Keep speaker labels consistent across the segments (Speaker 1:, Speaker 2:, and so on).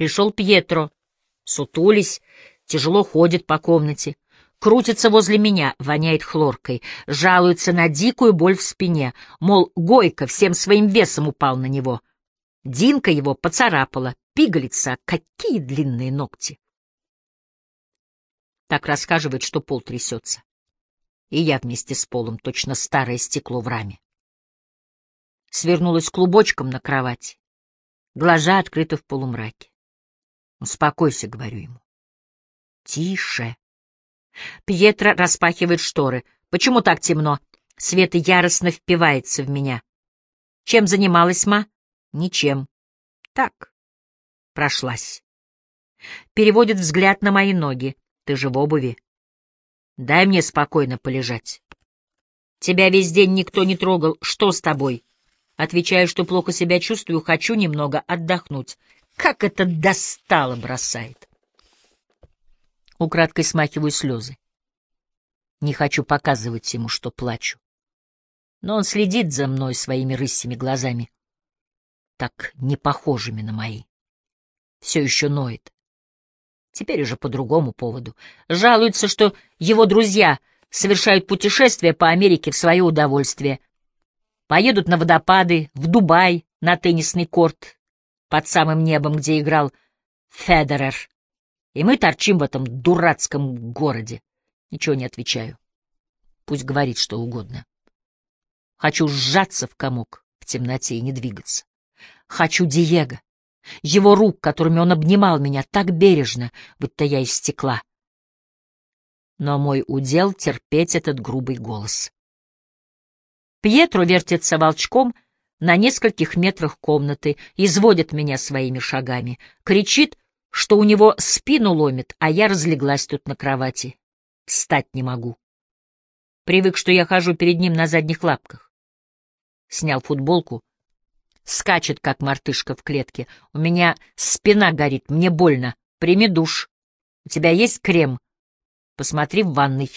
Speaker 1: Пришел Пьетро. Сутулись, тяжело ходит по комнате. Крутится возле меня, воняет хлоркой, жалуется на дикую боль в спине, мол, Гойка всем своим весом упал на него. Динка его поцарапала, пигалица, какие длинные ногти. Так рассказывает, что пол трясется. И я вместе с полом, точно старое стекло в раме. Свернулась клубочком на кровати. Глаза открыты в полумраке. Успокойся, говорю ему. Тише. Пьетро распахивает шторы. Почему так темно? Свет яростно впивается в меня. Чем занималась, ма? Ничем. Так. Прошлась. Переводит взгляд на мои ноги. Ты же в обуви. Дай мне спокойно полежать. Тебя весь день никто не трогал. Что с тобой? Отвечаю, что плохо себя чувствую, хочу немного отдохнуть. Как это достало бросает. Украдкой смахиваю слезы. Не хочу показывать ему, что плачу. Но он следит за мной своими рысими глазами, так не похожими на мои. Все еще ноет. Теперь уже по другому поводу. Жалуется, что его друзья совершают путешествия по Америке в свое удовольствие. Поедут на водопады, в Дубай, на теннисный корт, под самым небом, где играл Федерер. И мы торчим в этом дурацком городе. Ничего не отвечаю. Пусть говорит что угодно. Хочу сжаться в комок в темноте и не двигаться. Хочу Диего, его рук, которыми он обнимал меня так бережно, будто я из стекла. Но мой удел — терпеть этот грубый голос. Пьетро вертится волчком — на нескольких метрах комнаты, изводит меня своими шагами, кричит, что у него спину ломит, а я разлеглась тут на кровати. Встать не могу. Привык, что я хожу перед ним на задних лапках. Снял футболку, скачет, как мартышка в клетке. У меня спина горит, мне больно. Прими душ. У тебя есть крем? Посмотри в ванной.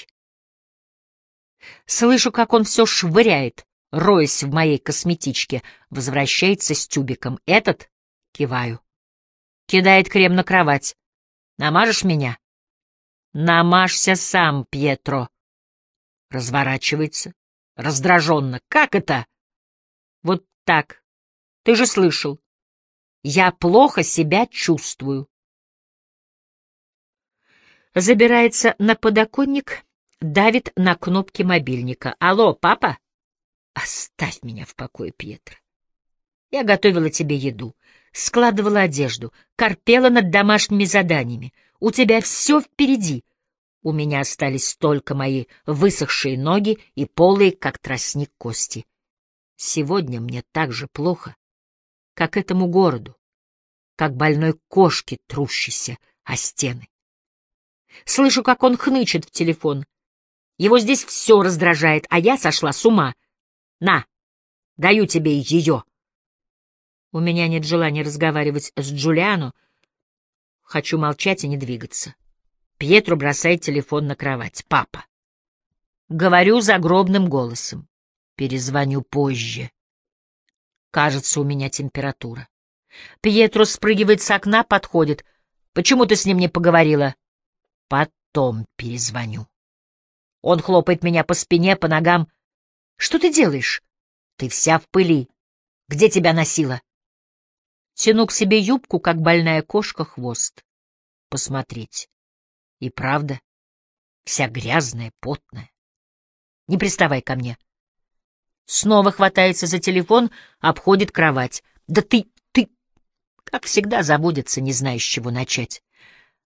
Speaker 1: Слышу, как он все швыряет роясь в моей косметичке, возвращается с тюбиком. Этот? Киваю. Кидает крем на кровать. Намажешь меня? Намажься сам, Пьетро. Разворачивается. Раздраженно. Как это? Вот так. Ты же слышал. Я плохо себя чувствую. Забирается на подоконник, давит на кнопки мобильника. Алло, папа? Оставь меня в покое, Пьетро. Я готовила тебе еду, складывала одежду, корпела над домашними заданиями. У тебя все впереди. У меня остались только мои высохшие ноги и полые, как тростник, кости. Сегодня мне так же плохо, как этому городу, как больной кошке, трущейся о стены. Слышу, как он хнычет в телефон. Его здесь все раздражает, а я сошла с ума — на, даю тебе ее. У меня нет желания разговаривать с Джулиану. Хочу молчать и не двигаться. Пьетро бросает телефон на кровать. Папа. Говорю загробным голосом. Перезвоню позже. Кажется, у меня температура. Пьетро спрыгивает с окна, подходит. Почему ты с ним не поговорила? Потом перезвоню. Он хлопает меня по спине, по ногам. Что ты делаешь? Ты вся в пыли. Где тебя носила? Тяну к себе юбку, как больная кошка, хвост. Посмотреть. И правда, вся грязная, потная. Не приставай ко мне. Снова хватается за телефон, обходит кровать. Да ты, ты... Как всегда заводится, не зная, с чего начать.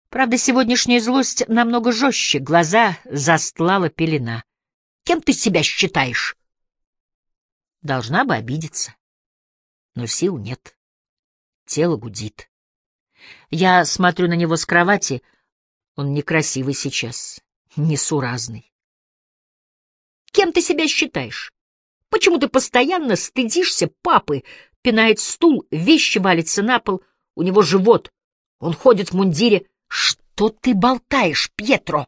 Speaker 1: Правда, сегодняшняя злость намного жестче, глаза застлала пелена. Кем ты себя считаешь? Должна бы обидеться. Но сил нет. Тело гудит. Я смотрю на него с кровати. Он некрасивый сейчас, несуразный. Кем ты себя считаешь? Почему ты постоянно стыдишься папы? Пинает стул, вещи валятся на пол, у него живот. Он ходит в мундире. Что ты болтаешь, Пьетро?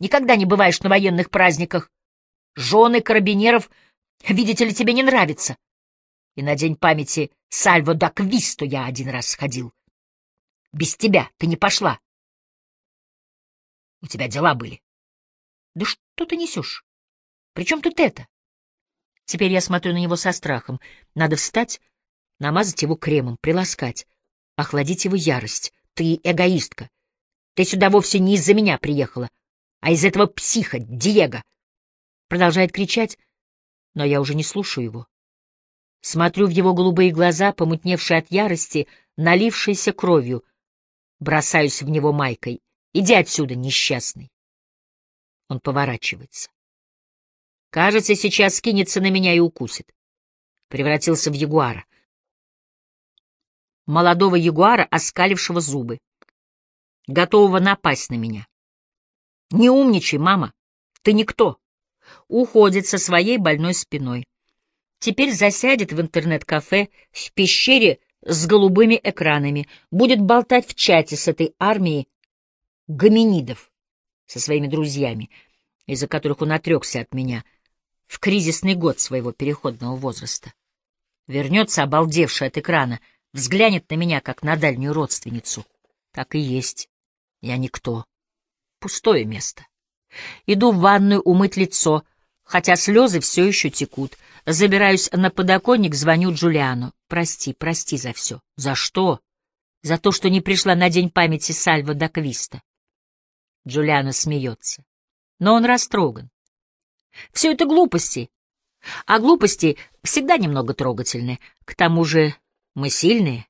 Speaker 1: Никогда не бываешь на военных праздниках. Жены карабинеров Видите ли, тебе не нравится. И на день памяти Сальво да Квисто я один раз сходил. Без тебя ты не пошла. У тебя дела были. Да что ты несешь? При чем тут это? Теперь я смотрю на него со страхом. Надо встать, намазать его кремом, приласкать, охладить его ярость. Ты эгоистка. Ты сюда вовсе не из-за меня приехала, а из этого психа, Диего. Продолжает кричать, но я уже не слушаю его. Смотрю в его голубые глаза, помутневшие от ярости, налившиеся кровью. Бросаюсь в него майкой. Иди отсюда, несчастный. Он поворачивается. Кажется, сейчас скинется на меня и укусит. Превратился в ягуара. Молодого ягуара, оскалившего зубы. Готового напасть на меня. Не умничай, мама. Ты никто. Уходит со своей больной спиной. Теперь засядет в интернет-кафе в пещере с голубыми экранами, будет болтать в чате с этой армией гоминидов, со своими друзьями, из-за которых он отрекся от меня в кризисный год своего переходного возраста. Вернется, обалдевший от экрана, взглянет на меня, как на дальнюю родственницу. Так и есть. Я никто. Пустое место. Иду в ванную умыть лицо, хотя слезы все еще текут. Забираюсь на подоконник, звоню Джулиану. Прости, прости за все. За что? За то, что не пришла на день памяти Сальва да Квиста. Джулиана смеется. Но он растроган. Все это глупости. А глупости всегда немного трогательны. К тому же мы сильные.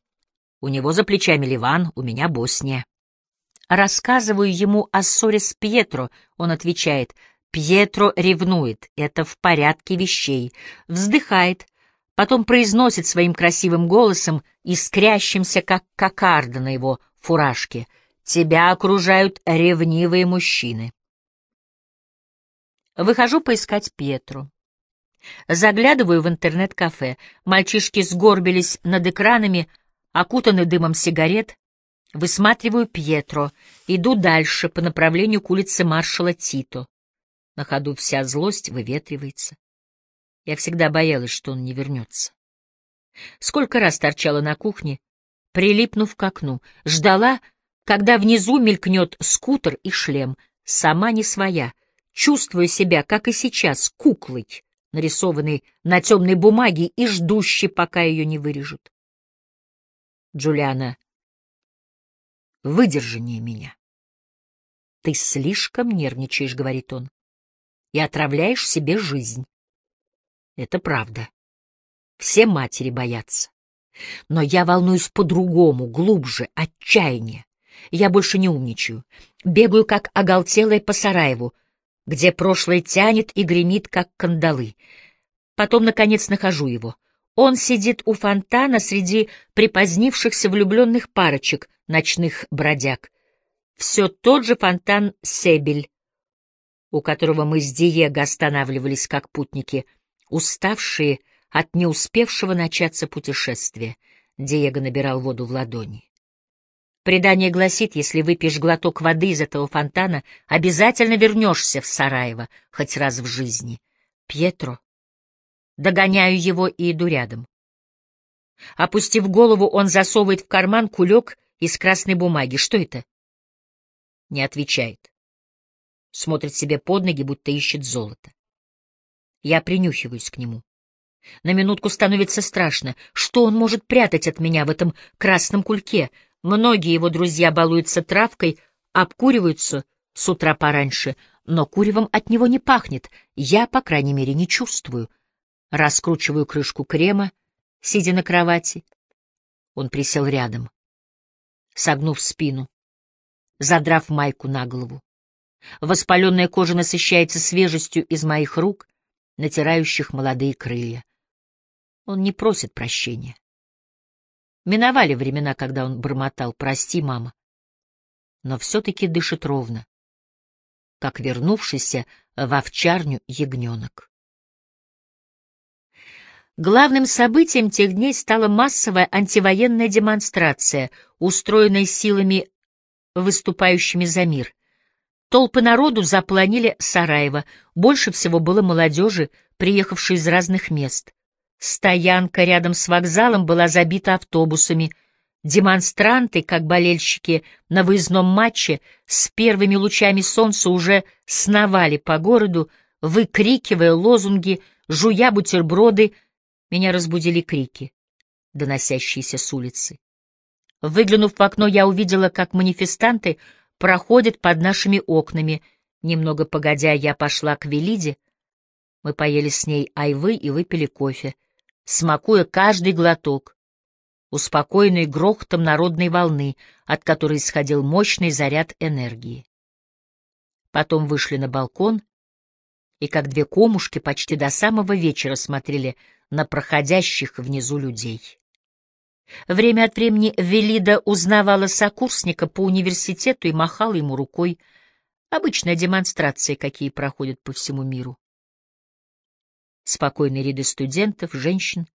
Speaker 1: У него за плечами Ливан, у меня Босния. Рассказываю ему о ссоре с Пьетро. Он отвечает — Пьетро ревнует, это в порядке вещей, вздыхает, потом произносит своим красивым голосом, искрящимся, как кокарда на его фуражке. Тебя окружают ревнивые мужчины. Выхожу поискать Пьетро. Заглядываю в интернет-кафе. Мальчишки сгорбились над экранами, окутаны дымом сигарет. Высматриваю Пьетро. Иду дальше по направлению к улице маршала Тито. На ходу вся злость выветривается. Я всегда боялась, что он не вернется. Сколько раз торчала на кухне, прилипнув к окну, ждала, когда внизу мелькнет скутер и шлем, сама не своя, чувствуя себя, как и сейчас, куклой, нарисованной на темной бумаге и ждущей, пока ее не вырежут. Джулиана, выдержание меня. Ты слишком нервничаешь, — говорит он и отравляешь себе жизнь. Это правда. Все матери боятся. Но я волнуюсь по-другому, глубже, отчаяние. Я больше не умничаю. Бегаю, как оголтелая по Сараеву, где прошлое тянет и гремит, как кандалы. Потом, наконец, нахожу его. Он сидит у фонтана среди припозднившихся влюбленных парочек, ночных бродяг. Все тот же фонтан Себель, у которого мы с Диего останавливались как путники, уставшие от не успевшего начаться путешествия. Диего набирал воду в ладони. Предание гласит, если выпьешь глоток воды из этого фонтана, обязательно вернешься в Сараево хоть раз в жизни. Пьетро. Догоняю его и иду рядом. Опустив голову, он засовывает в карман кулек из красной бумаги. Что это? Не отвечает смотрит себе под ноги, будто ищет золото. Я принюхиваюсь к нему. На минутку становится страшно. Что он может прятать от меня в этом красном кульке? Многие его друзья балуются травкой, обкуриваются с утра пораньше, но куревом от него не пахнет. Я, по крайней мере, не чувствую. Раскручиваю крышку крема, сидя на кровати. Он присел рядом, согнув спину, задрав майку на голову. Воспаленная кожа насыщается свежестью из моих рук, натирающих молодые крылья. Он не просит прощения. Миновали времена, когда он бормотал «Прости, мама», но все-таки дышит ровно, как вернувшийся в овчарню ягненок. Главным событием тех дней стала массовая антивоенная демонстрация, устроенная силами, выступающими за мир. Толпы народу заполонили Сараево. Больше всего было молодежи, приехавшей из разных мест. Стоянка рядом с вокзалом была забита автобусами. Демонстранты, как болельщики на выездном матче, с первыми лучами солнца уже сновали по городу, выкрикивая лозунги, жуя бутерброды. Меня разбудили крики, доносящиеся с улицы. Выглянув в окно, я увидела, как манифестанты проходят под нашими окнами. Немного погодя, я пошла к Велиде. Мы поели с ней айвы и выпили кофе, смакуя каждый глоток, успокоенный грохотом народной волны, от которой исходил мощный заряд энергии. Потом вышли на балкон и, как две комушки, почти до самого вечера смотрели на проходящих внизу людей. Время от времени Велида узнавала сокурсника по университету и махала ему рукой. Обычная демонстрация, какие проходят по всему миру. Спокойные ряды студентов, женщин,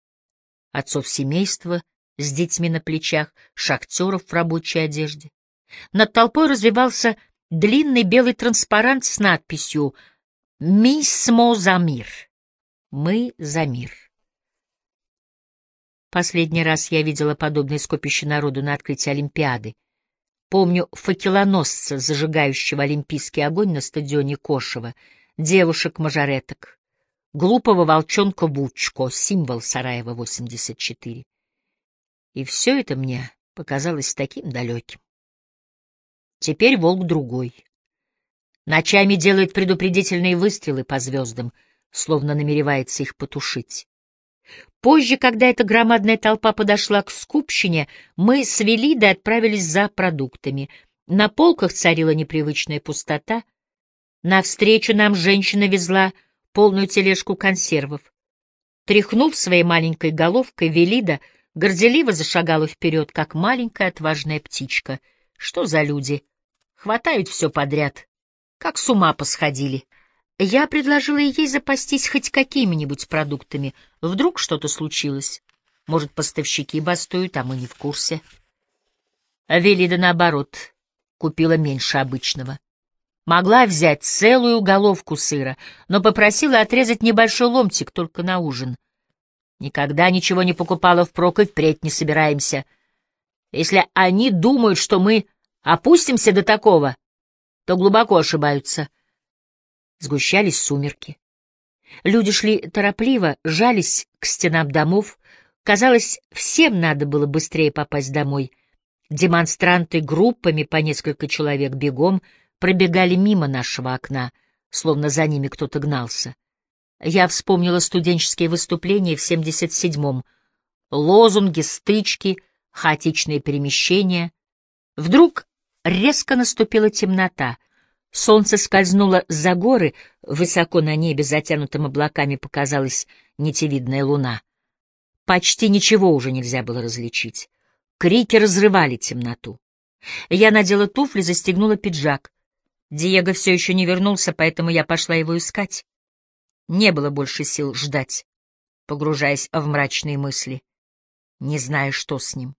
Speaker 1: отцов семейства с детьми на плечах, шахтеров в рабочей одежде. Над толпой развивался длинный белый транспарант с надписью «Мисмо за мир». «Мы за мир». Последний раз я видела подобное скопище народу на открытии Олимпиады. Помню факелоносца, зажигающего олимпийский огонь на стадионе Кошева, девушек-мажореток, глупого волчонка Бучко, символ Сараева 84. И все это мне показалось таким далеким. Теперь волк другой. Ночами делает предупредительные выстрелы по звездам, словно намеревается их потушить. Позже, когда эта громадная толпа подошла к скупщине, мы с Велидой отправились за продуктами. На полках царила непривычная пустота. Навстречу нам женщина везла полную тележку консервов. Тряхнув своей маленькой головкой, Велида горделиво зашагала вперед, как маленькая отважная птичка. Что за люди? Хватают все подряд. Как с ума посходили. Я предложила ей запастись хоть какими-нибудь продуктами. Вдруг что-то случилось. Может, поставщики бастуют, а мы не в курсе. Велида, наоборот, купила меньше обычного. Могла взять целую головку сыра, но попросила отрезать небольшой ломтик только на ужин. Никогда ничего не покупала впрок и впредь не собираемся. Если они думают, что мы опустимся до такого, то глубоко ошибаются — Сгущались сумерки. Люди шли торопливо, жались к стенам домов. Казалось, всем надо было быстрее попасть домой. Демонстранты группами по несколько человек бегом пробегали мимо нашего окна, словно за ними кто-то гнался. Я вспомнила студенческие выступления в 77-м. Лозунги, стычки, хаотичные перемещения. Вдруг резко наступила темнота — Солнце скользнуло за горы, высоко на небе, затянутым облаками, показалась нитевидная луна. Почти ничего уже нельзя было различить. Крики разрывали темноту. Я надела туфли, застегнула пиджак. Диего все еще не вернулся, поэтому я пошла его искать. Не было больше сил ждать, погружаясь в мрачные мысли, не зная, что с ним.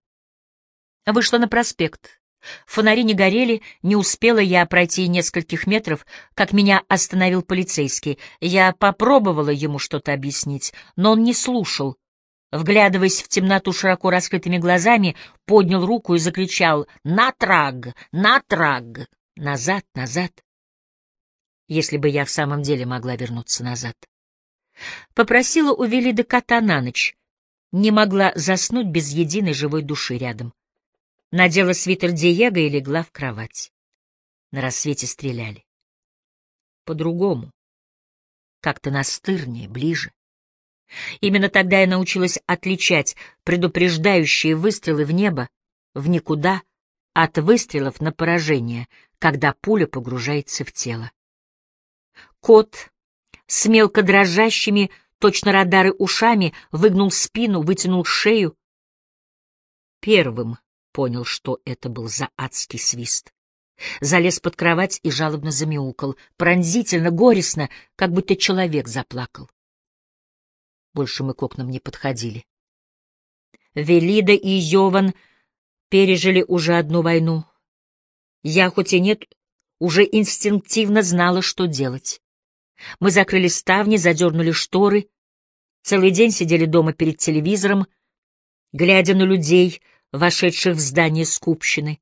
Speaker 1: Вышла на проспект. Фонари не горели, не успела я пройти нескольких метров, как меня остановил полицейский. Я попробовала ему что-то объяснить, но он не слушал. Вглядываясь в темноту широко раскрытыми глазами, поднял руку и закричал «Натраг! Натраг! Назад, назад!» Если бы я в самом деле могла вернуться назад. Попросила у Велиды кота на ночь. Не могла заснуть без единой живой души рядом надела свитер Диего и легла в кровать. На рассвете стреляли. По-другому. Как-то настырнее, ближе. Именно тогда я научилась отличать предупреждающие выстрелы в небо, в никуда, от выстрелов на поражение, когда пуля погружается в тело. Кот с мелко дрожащими, точно радары ушами, выгнул спину, вытянул шею. Первым понял, что это был за адский свист. Залез под кровать и жалобно замяукал, пронзительно, горестно, как будто человек заплакал. Больше мы к окнам не подходили. Велида и Йован пережили уже одну войну. Я, хоть и нет, уже инстинктивно знала, что делать. Мы закрыли ставни, задернули шторы, целый день сидели дома перед телевизором, глядя на людей — вошедших в здание скупщины.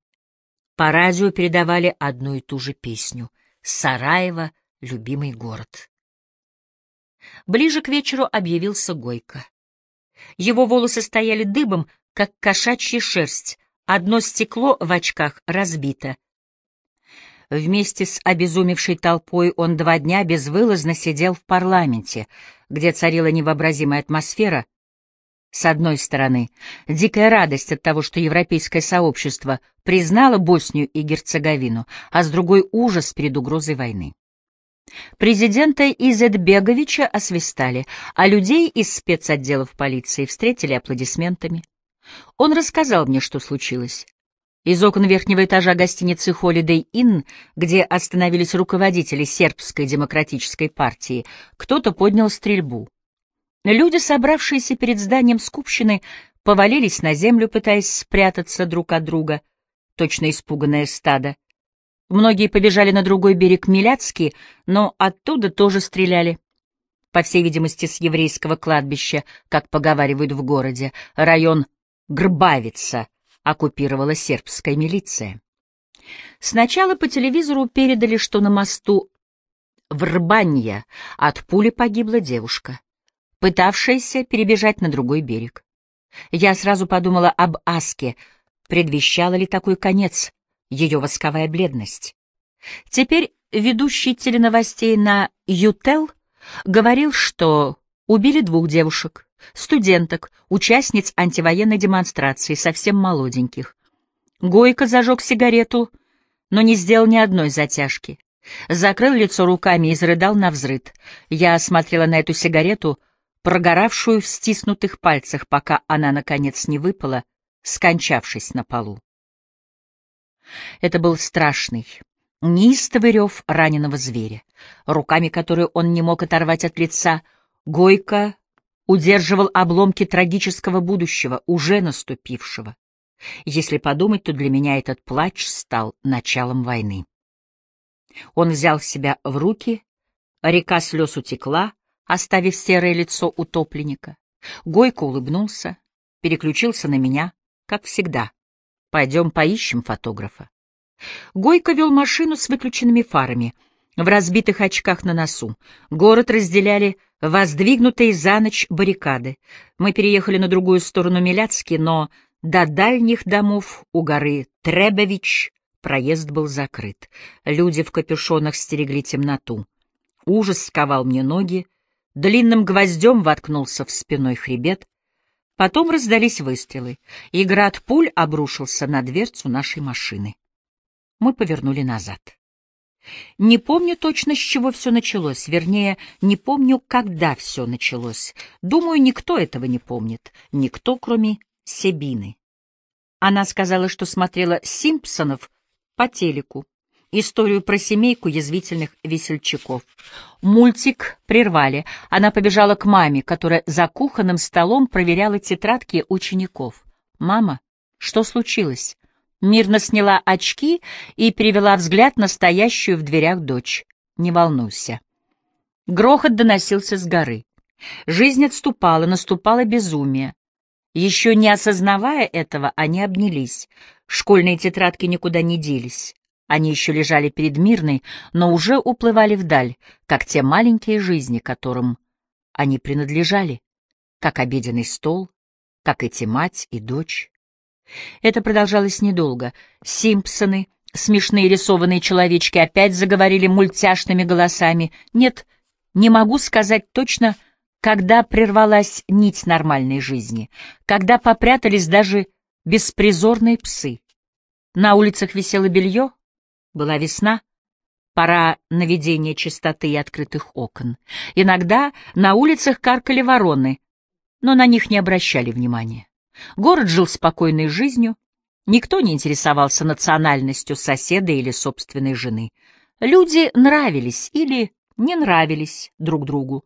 Speaker 1: По радио передавали одну и ту же песню «Сараево — любимый город». Ближе к вечеру объявился Гойко. Его волосы стояли дыбом, как кошачья шерсть, одно стекло в очках разбито. Вместе с обезумевшей толпой он два дня безвылазно сидел в парламенте, где царила невообразимая атмосфера. С одной стороны, дикая радость от того, что европейское сообщество признало Боснию и Герцеговину, а с другой — ужас перед угрозой войны. Президента Изетбеговича освистали, а людей из спецотделов полиции встретили аплодисментами. Он рассказал мне, что случилось. Из окон верхнего этажа гостиницы Holiday Inn, где остановились руководители сербской демократической партии, кто-то поднял стрельбу. Люди, собравшиеся перед зданием скупщины, повалились на землю, пытаясь спрятаться друг от друга, точно испуганное стадо. Многие побежали на другой берег Миляцки, но оттуда тоже стреляли. По всей видимости, с еврейского кладбища, как поговаривают в городе, район Грбавица оккупировала сербская милиция. Сначала по телевизору передали, что на мосту в Рбанья от пули погибла девушка, пытавшаяся перебежать на другой берег. Я сразу подумала об Аске, предвещала ли такой конец ее восковая бледность. Теперь ведущий теленовостей на Ютел говорил, что убили двух девушек, студенток, участниц антивоенной демонстрации, совсем молоденьких. Гойко зажег сигарету, но не сделал ни одной затяжки. Закрыл лицо руками и зарыдал на взрыд. Я смотрела на эту сигарету, прогоравшую в стиснутых пальцах, пока она, наконец, не выпала, скончавшись на полу. Это был страшный, неистовый рев раненого зверя. Руками, которые он не мог оторвать от лица, Гойко удерживал обломки трагического будущего, уже наступившего. Если подумать, то для меня этот плач стал началом войны. Он взял себя в руки, река слез утекла, оставив серое лицо утопленника. Гойко улыбнулся, переключился на меня, как всегда. Пойдем поищем фотографа. Гойко вел машину с выключенными фарами, в разбитых очках на носу. Город разделяли воздвигнутые за ночь баррикады. Мы переехали на другую сторону Миляцки, но до дальних домов у горы Требович проезд был закрыт. Люди в капюшонах стерегли темноту. Ужас сковал мне ноги, длинным гвоздем воткнулся в спиной хребет, Потом раздались выстрелы, и град пуль обрушился на дверцу нашей машины. Мы повернули назад. Не помню точно, с чего все началось, вернее, не помню, когда все началось. Думаю, никто этого не помнит, никто, кроме Себины. Она сказала, что смотрела «Симпсонов» по телеку историю про семейку язвительных весельчаков. Мультик прервали. Она побежала к маме, которая за кухонным столом проверяла тетрадки учеников. «Мама, что случилось?» Мирно сняла очки и перевела взгляд на стоящую в дверях дочь. «Не волнуйся». Грохот доносился с горы. Жизнь отступала, наступало безумие. Еще не осознавая этого, они обнялись. Школьные тетрадки никуда не делись. Они еще лежали перед Мирной, но уже уплывали вдаль, как те маленькие жизни, которым они принадлежали, как обеденный стол, как эти мать и дочь. Это продолжалось недолго. Симпсоны, смешные рисованные человечки, опять заговорили мультяшными голосами. Нет, не могу сказать точно, когда прервалась нить нормальной жизни, когда попрятались даже беспризорные псы. На улицах висело белье, была весна, пора наведения чистоты и открытых окон. Иногда на улицах каркали вороны, но на них не обращали внимания. Город жил спокойной жизнью, никто не интересовался национальностью соседа или собственной жены. Люди нравились или не нравились друг другу,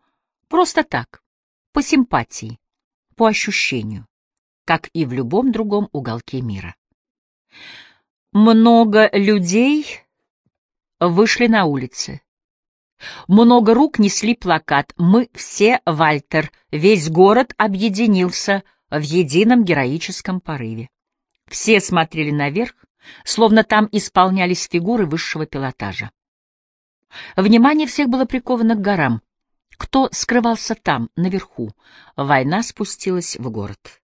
Speaker 1: просто так, по симпатии, по ощущению, как и в любом другом уголке мира. Много людей вышли на улицы. Много рук несли плакат «Мы все, Вальтер», весь город объединился в едином героическом порыве. Все смотрели наверх, словно там исполнялись фигуры высшего пилотажа. Внимание всех было приковано к горам. Кто скрывался там, наверху? Война спустилась в город.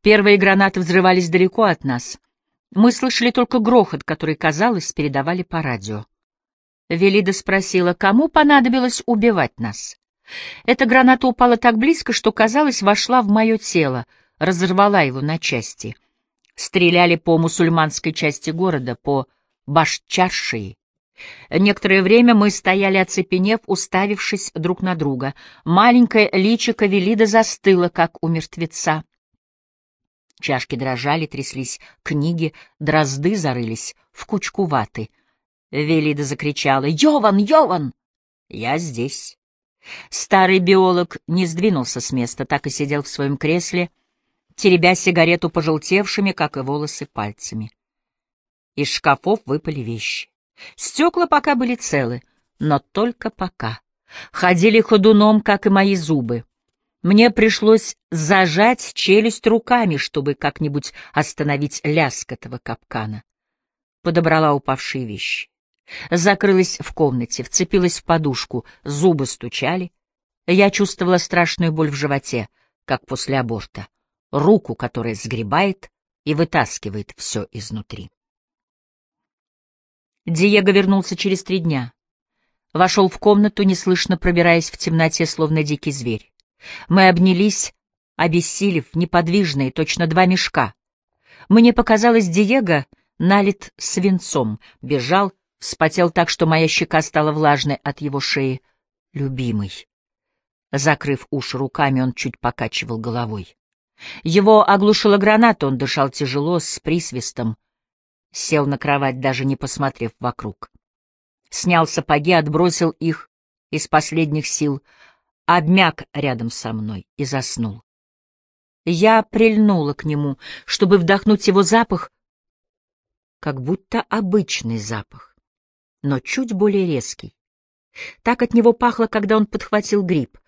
Speaker 1: Первые гранаты взрывались далеко от нас. Мы слышали только грохот, который, казалось, передавали по радио. Велида спросила, кому понадобилось убивать нас. Эта граната упала так близко, что, казалось, вошла в мое тело, разорвала его на части. Стреляли по мусульманской части города, по Башчаршии. Некоторое время мы стояли оцепенев, уставившись друг на друга. Маленькое личико Велида застыло, как у мертвеца. Чашки дрожали, тряслись книги, дрозды зарылись в кучку ваты. Велида закричала «Йован! Йован!» «Я здесь». Старый биолог не сдвинулся с места, так и сидел в своем кресле, теребя сигарету пожелтевшими, как и волосы, пальцами. Из шкафов выпали вещи. Стекла пока были целы, но только пока. Ходили ходуном, как и мои зубы. Мне пришлось зажать челюсть руками, чтобы как-нибудь остановить лязг этого капкана. Подобрала упавшие вещи. Закрылась в комнате, вцепилась в подушку, зубы стучали. Я чувствовала страшную боль в животе, как после аборта, руку, которая сгребает и вытаскивает все изнутри. Диего вернулся через три дня. Вошел в комнату, неслышно пробираясь в темноте, словно дикий зверь. Мы обнялись, обессилев, неподвижные, точно два мешка. Мне показалось, Диего налит свинцом, бежал, вспотел так, что моя щека стала влажной от его шеи. Любимый. Закрыв уши руками, он чуть покачивал головой. Его оглушила граната, он дышал тяжело, с присвистом сел на кровать, даже не посмотрев вокруг. Снял сапоги, отбросил их из последних сил, обмяк рядом со мной и заснул. Я прильнула к нему, чтобы вдохнуть его запах, как будто обычный запах, но чуть более резкий. Так от него пахло, когда он подхватил грипп.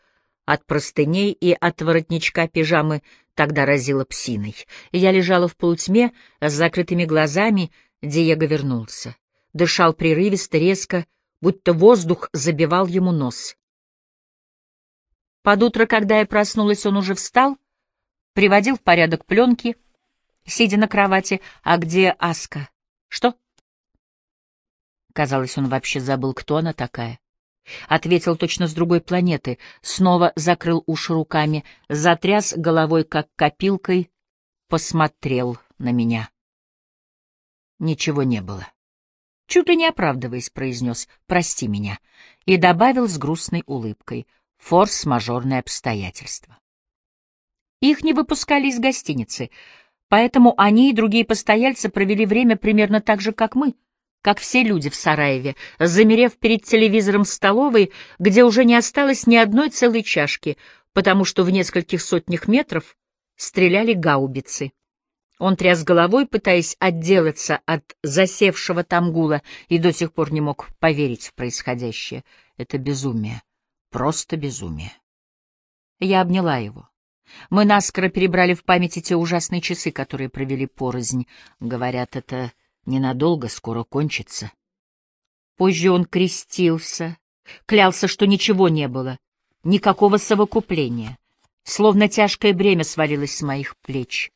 Speaker 1: От простыней и от воротничка пижамы тогда разило псиной. Я лежала в полутьме с закрытыми глазами, Диего вернулся. Дышал прерывисто, резко, будто воздух забивал ему нос. Под утро, когда я проснулась, он уже встал, приводил в порядок пленки, сидя на кровати. «А где Аска?» «Что?» Казалось, он вообще забыл, кто она такая. Ответил точно с другой планеты, снова закрыл уши руками, затряс головой, как копилкой, посмотрел на меня. Ничего не было. Чуть ли не оправдываясь, произнес «прости меня» и добавил с грустной улыбкой «форс-мажорное обстоятельство». Их не выпускали из гостиницы, поэтому они и другие постояльцы провели время примерно так же, как мы — как все люди в Сараеве, замерев перед телевизором столовой, где уже не осталось ни одной целой чашки, потому что в нескольких сотнях метров стреляли гаубицы. Он тряс головой, пытаясь отделаться от засевшего там гула, и до сих пор не мог поверить в происходящее. Это безумие. Просто безумие. Я обняла его. Мы наскоро перебрали в памяти те ужасные часы, которые провели порознь. Говорят, это ненадолго, скоро кончится. Позже он крестился, клялся, что ничего не было, никакого совокупления, словно тяжкое бремя свалилось с моих плеч.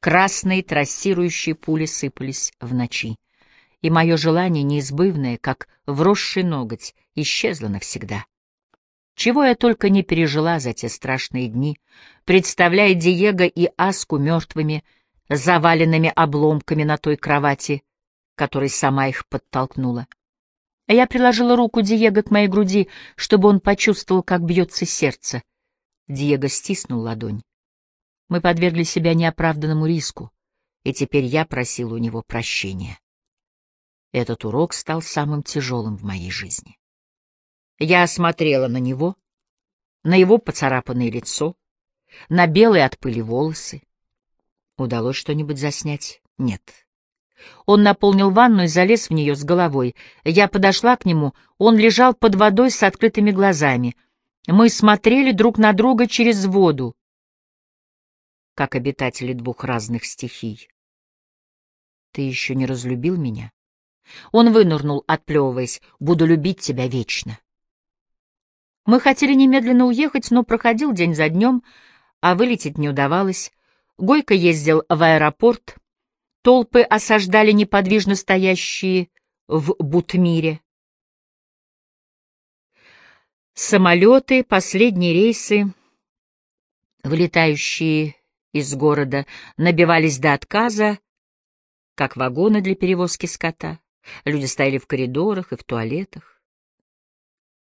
Speaker 1: Красные трассирующие пули сыпались в ночи, и мое желание неизбывное, как вросший ноготь, исчезло навсегда. Чего я только не пережила за те страшные дни, представляя Диего и Аску мертвыми, заваленными обломками на той кровати, которой сама их подтолкнула. Я приложила руку Диего к моей груди, чтобы он почувствовал, как бьется сердце. Диего стиснул ладонь. Мы подвергли себя неоправданному риску, и теперь я просила у него прощения. Этот урок стал самым тяжелым в моей жизни. Я осмотрела на него, на его поцарапанное лицо, на белые от пыли волосы. Удалось что-нибудь заснять? Нет. Он наполнил ванну и залез в нее с головой. Я подошла к нему, он лежал под водой с открытыми глазами. Мы смотрели друг на друга через воду, как обитатели двух разных стихий. Ты еще не разлюбил меня? Он вынырнул, отплевываясь. Буду любить тебя вечно. Мы хотели немедленно уехать, но проходил день за днем, а вылететь не удавалось. Гойко ездил в аэропорт. Толпы осаждали неподвижно стоящие в Бутмире. Самолеты, последние рейсы, вылетающие из города, набивались до отказа, как вагоны для перевозки скота. Люди стояли в коридорах и в туалетах.